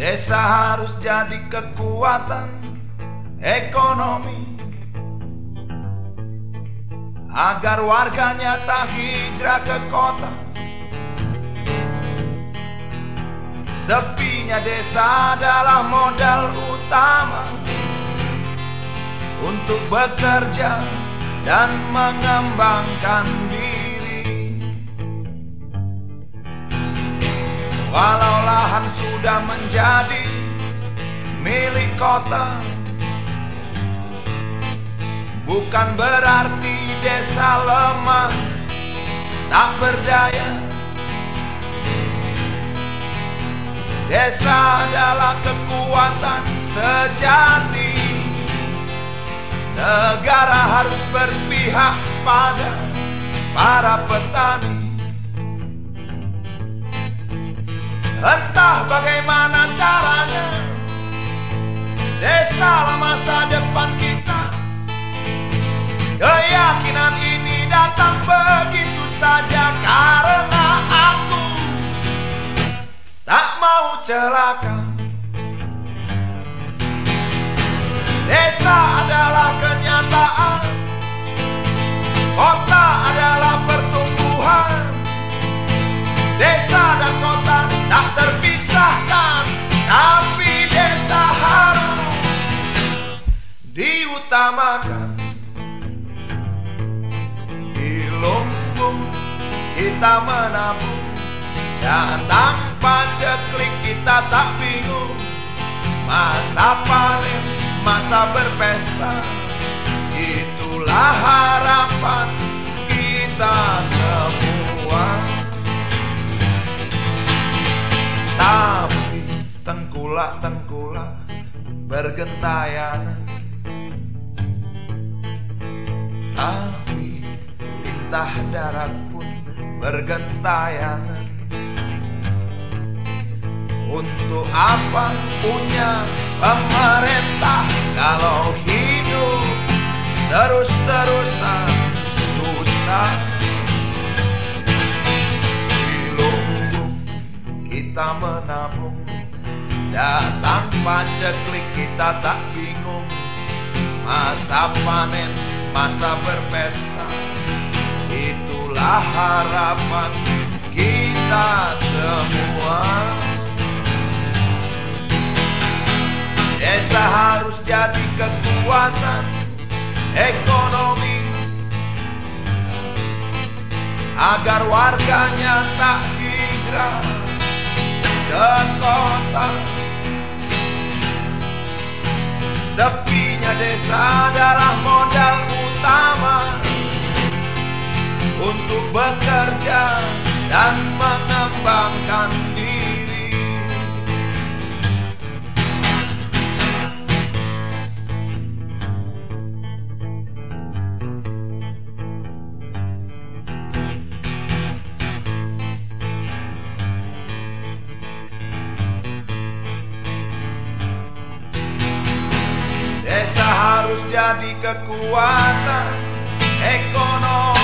Desa harus jadi kekuatan ekonomi Agar warganya tak hijrah ke kota. Sepinya desa adalah modal utama Untuk bekerja dan mengembangkan diri Walau lahan sudah menjadi milik kota Bukan berarti desa lemah Tak berdaya. Desa adalah kekuatan sejati. Negara harus berpihak pada para petani Entah bagaimana caranya Desa masa depan kita. Keyakinan ini datang begitu saja Karena aku Tak mau celaka. Desa kita menabung. Dan tanpa ceklik kita tak bingung. Masa panen masa berpesta. Itulah harapan kita semua. Tapi tengkulak-tengkulak bergentayangan. Tapi lintah darat pun bergentayangan. Untuk apa punya pemerintah kalau hidup terus-terusan susah? Di lumbung kita menabung Dan tanpa ceklik kita tak bingung. Masa panen, masa berpesta Itulah harapan kita semua. Desa harus jadi kekuatan ekonomi Agar warganya tak hijrah ke kota. Sepinya desa adalah modal Desa harus jadi kekuatan ekonomi